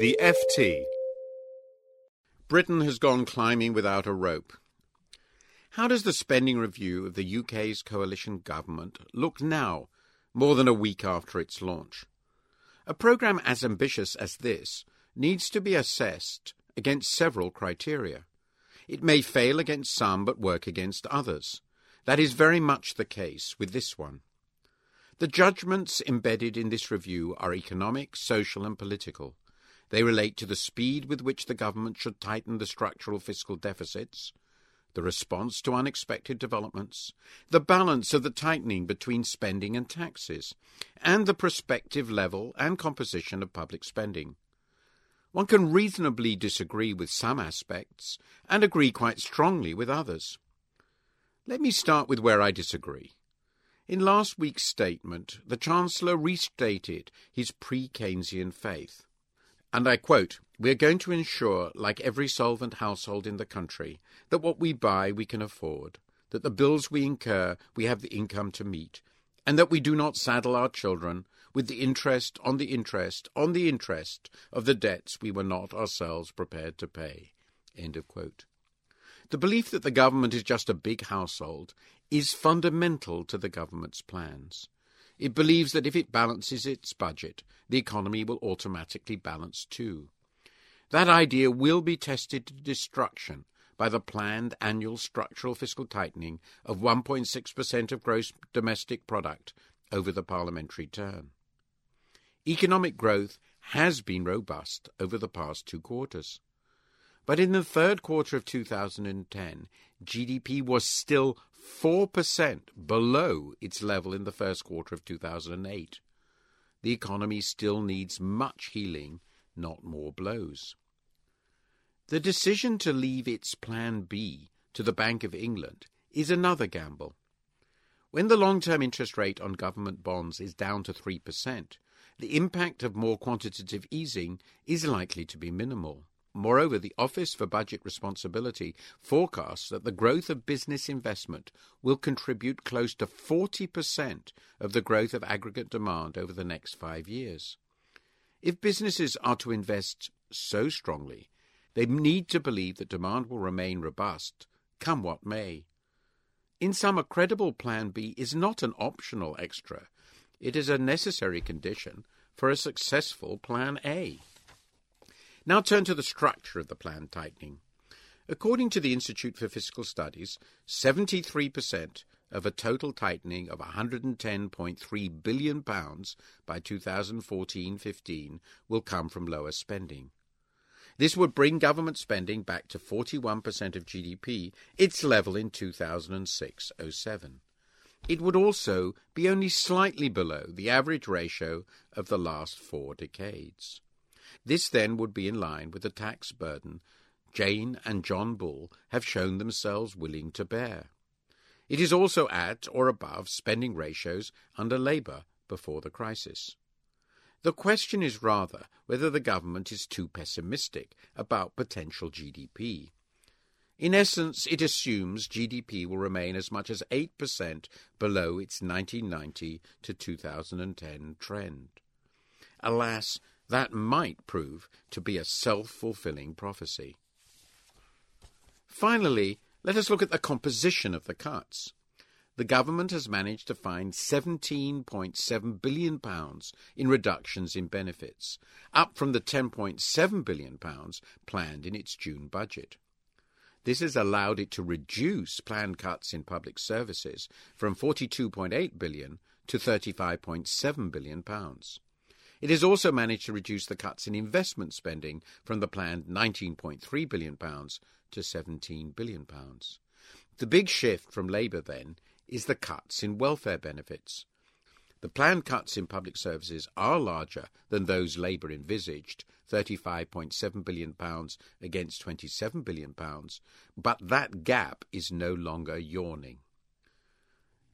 The FT. Britain has gone climbing without a rope. How does the spending review of the UK's coalition government look now, more than a week after its launch? A programme as ambitious as this needs to be assessed against several criteria. It may fail against some but work against others. That is very much the case with this one. The judgments embedded in this review are economic, social, and political. They relate to the speed with which the government should tighten the structural fiscal deficits, the response to unexpected developments, the balance of the tightening between spending and taxes, and the prospective level and composition of public spending. One can reasonably disagree with some aspects and agree quite strongly with others. Let me start with where I disagree. In last week's statement, the Chancellor restated his pre Keynesian faith. And I quote, We are going to ensure, like every solvent household in the country, that what we buy we can afford, that the bills we incur we have the income to meet, and that we do not saddle our children with the interest on the interest on the interest of the debts we were not ourselves prepared to pay. End of quote. The belief that the government is just a big household is fundamental to the government's plans. It believes that if it balances its budget, the economy will automatically balance too. That idea will be tested to destruction by the planned annual structural fiscal tightening of 1.6% of gross domestic product over the parliamentary term. Economic growth has been robust over the past two quarters. But in the third quarter of 2010, GDP was still 4% below its level in the first quarter of 2008. The economy still needs much healing, not more blows. The decision to leave its Plan B to the Bank of England is another gamble. When the long term interest rate on government bonds is down to 3%, the impact of more quantitative easing is likely to be minimal. Moreover, the Office for Budget Responsibility forecasts that the growth of business investment will contribute close to 40% of the growth of aggregate demand over the next five years. If businesses are to invest so strongly, they need to believe that demand will remain robust, come what may. In sum, a credible Plan B is not an optional extra, it is a necessary condition for a successful Plan A. Now turn to the structure of the planned tightening. According to the Institute for Fiscal Studies, 73% of a total tightening of £110.3 billion by 2014-15 will come from lower spending. This would bring government spending back to 41% of GDP, its level in 2006-07. It would also be only slightly below the average ratio of the last four decades. This then would be in line with the tax burden Jane and John Bull have shown themselves willing to bear. It is also at or above spending ratios under Labour before the crisis. The question is rather whether the government is too pessimistic about potential GDP. In essence, it assumes GDP will remain as much as 8% below its 1990 to 2010 trend. Alas, that might prove to be a self fulfilling prophecy. Finally, let us look at the composition of the cuts. The government has managed to find £17.7 billion in reductions in benefits, up from the £10.7 billion planned in its June budget. This has allowed it to reduce planned cuts in public services from 42.8 billion to 35.7 billion pounds. It has also managed to reduce the cuts in investment spending from the planned £19.3 billion to £17 billion. The big shift from Labour, then, is the cuts in welfare benefits. The planned cuts in public services are larger than those Labour envisaged, £35.7 billion against £27 billion, but that gap is no longer yawning.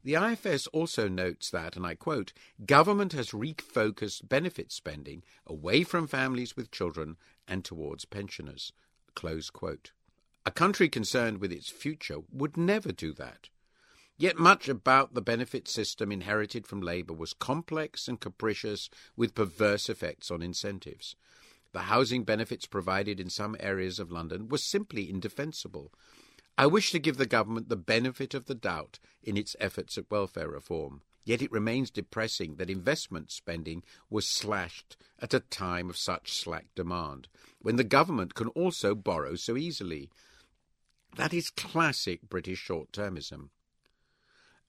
The IFS also notes that, and I quote, government has refocused benefit spending away from families with children and towards pensioners. Close quote. A country concerned with its future would never do that. Yet much about the benefit system inherited from Labour was complex and capricious with perverse effects on incentives. the housing benefits provided in some areas of London were simply indefensible. I wish to give the government the benefit of the doubt in its efforts at welfare reform. Yet it remains depressing that investment spending was slashed at a time of such slack demand, when the government can also borrow so easily. That is classic British short termism.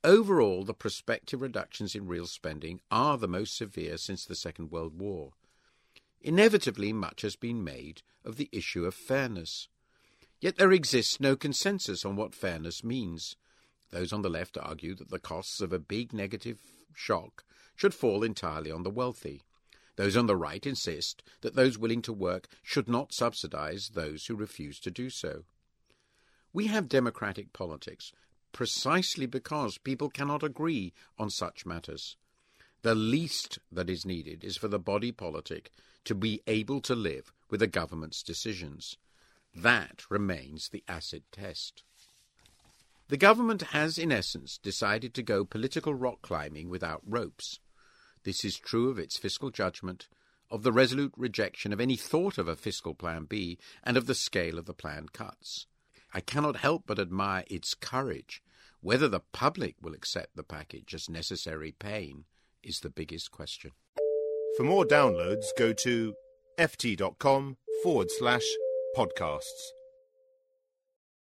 Overall, the prospective reductions in real spending are the most severe since the Second World War. Inevitably, much has been made of the issue of fairness. Yet there exists no consensus on what fairness means. Those on the left argue that the costs of a big negative shock should fall entirely on the wealthy. Those on the right insist that those willing to work should not subsidize those who refuse to do so. We have democratic politics precisely because people cannot agree on such matters. The least that is needed is for the body politic to be able to live with the government's decisions. That remains the acid test. The government has, in essence, decided to go political rock climbing without ropes. This is true of its fiscal judgment, of the resolute rejection of any thought of a fiscal plan B, and of the scale of the planned cuts. I cannot help but admire its courage. Whether the public will accept the package as necessary pain is the biggest question. For more downloads, go to ft.com forward slash podcasts.